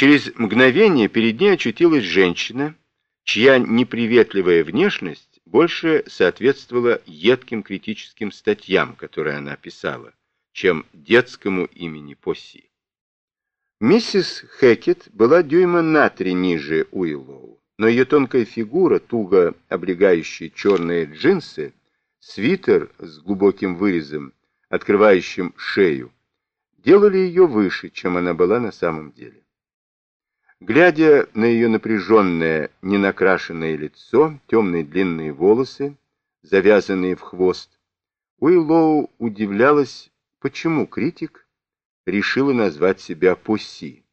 Через мгновение перед ней очутилась женщина, чья неприветливая внешность больше соответствовала едким критическим статьям, которые она писала, чем детскому имени Посси. Миссис Хекет была дюйма на три ниже Уиллоу, но ее тонкая фигура, туго облегающая черные джинсы, свитер с глубоким вырезом, открывающим шею, делали ее выше, чем она была на самом деле. Глядя на ее напряженное, ненакрашенное лицо, темные длинные волосы, завязанные в хвост, Уиллоу удивлялась, почему критик решила назвать себя Пусси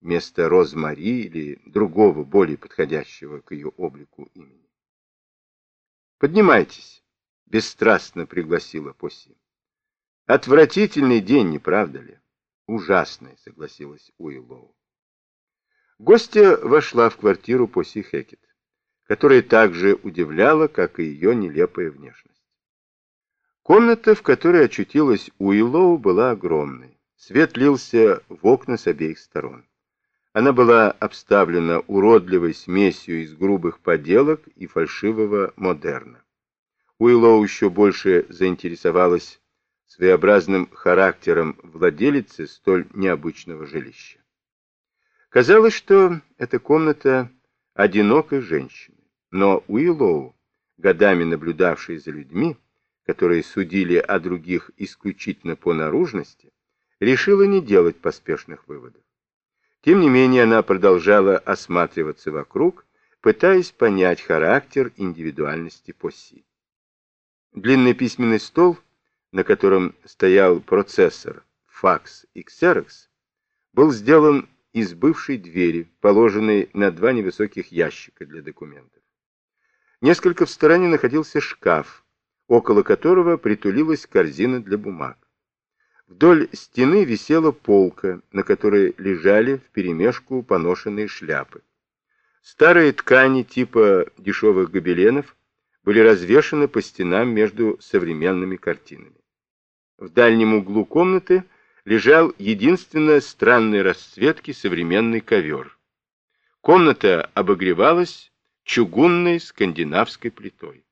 вместо Розмари или другого, более подходящего к ее облику имени. «Поднимайтесь», — бесстрастно пригласила Пусси. «Отвратительный день, не правда ли?» «Ужасный», — согласилась Уиллоу. Гостья вошла в квартиру Поси Хекет, которая также удивляла, как и ее нелепая внешность. Комната, в которой очутилась Уиллоу, была огромной. Свет лился в окна с обеих сторон. Она была обставлена уродливой смесью из грубых поделок и фальшивого модерна. Уиллоу еще больше заинтересовалась своеобразным характером владелицы столь необычного жилища. Казалось, что эта комната одинокой женщины, но Уиллоу, годами наблюдавший за людьми, которые судили о других исключительно по наружности, решила не делать поспешных выводов. Тем не менее, она продолжала осматриваться вокруг, пытаясь понять характер индивидуальности Посси. Длинный письменный стол, на котором стоял процессор, факс и ксерокс, был сделан из бывшей двери, положенной на два невысоких ящика для документов. Несколько в стороне находился шкаф, около которого притулилась корзина для бумаг. Вдоль стены висела полка, на которой лежали вперемешку поношенные шляпы. Старые ткани типа дешевых гобеленов были развешаны по стенам между современными картинами. В дальнем углу комнаты лежал единственно странной расцветки современный ковер. Комната обогревалась чугунной скандинавской плитой.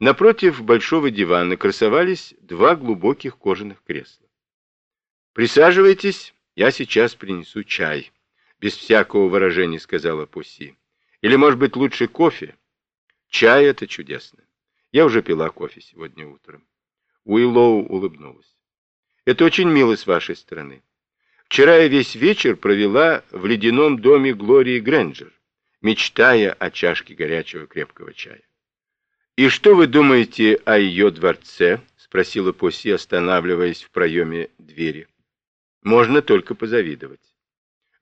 Напротив большого дивана красовались два глубоких кожаных кресла. «Присаживайтесь, я сейчас принесу чай», — без всякого выражения сказала Пусси. «Или, может быть, лучше кофе?» «Чай — это чудесно. Я уже пила кофе сегодня утром». Уиллоу улыбнулась. Это очень мило с вашей стороны. Вчера я весь вечер провела в ледяном доме Глории Грэнджер, мечтая о чашке горячего крепкого чая. «И что вы думаете о ее дворце?» — спросила Поси, останавливаясь в проеме двери. «Можно только позавидовать».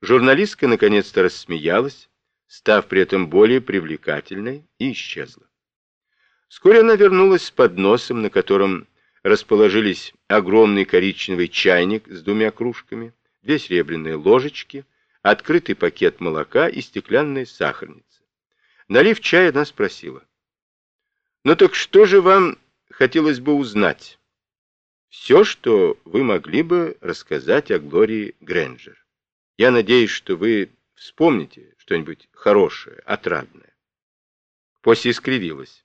Журналистка наконец-то рассмеялась, став при этом более привлекательной, и исчезла. Вскоре она вернулась с подносом, на котором расположились огромный коричневый чайник с двумя кружками, две серебряные ложечки, открытый пакет молока и стеклянная сахарница. Налив чай, она спросила. «Ну так что же вам хотелось бы узнать?» «Все, что вы могли бы рассказать о Глории Грэнджер. Я надеюсь, что вы вспомните что-нибудь хорошее, отрадное». После искривилась.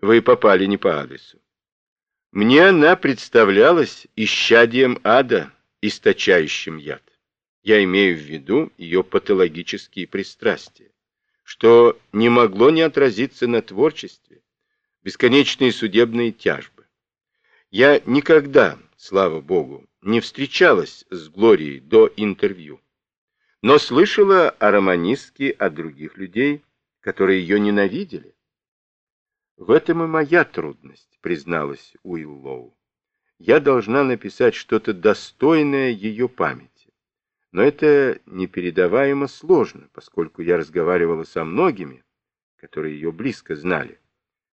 «Вы попали не по адресу. Мне она представлялась исчадием ада, источающим яд. Я имею в виду ее патологические пристрастия, что не могло не отразиться на творчестве, бесконечные судебные тяжбы. Я никогда, слава Богу, не встречалась с Глорией до интервью, но слышала о романистке от других людей, которые ее ненавидели. В этом и моя трудность, призналась Уиллоу. Я должна написать что-то достойное ее памяти. Но это непередаваемо сложно, поскольку я разговаривала со многими, которые ее близко знали.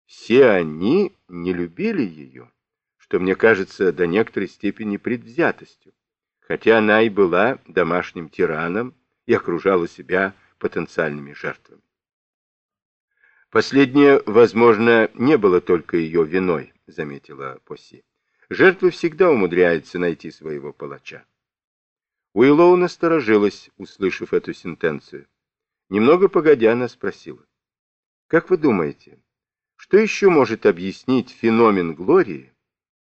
Все они не любили ее, что мне кажется до некоторой степени предвзятостью, хотя она и была домашним тираном и окружала себя потенциальными жертвами. Последнее, возможно, не было только ее виной, заметила Поси. Жертва всегда умудряется найти своего палача. Уиллоу насторожилась, услышав эту сентенцию. Немного погодя, она спросила. «Как вы думаете, что еще может объяснить феномен Глории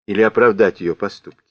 или оправдать ее поступки?»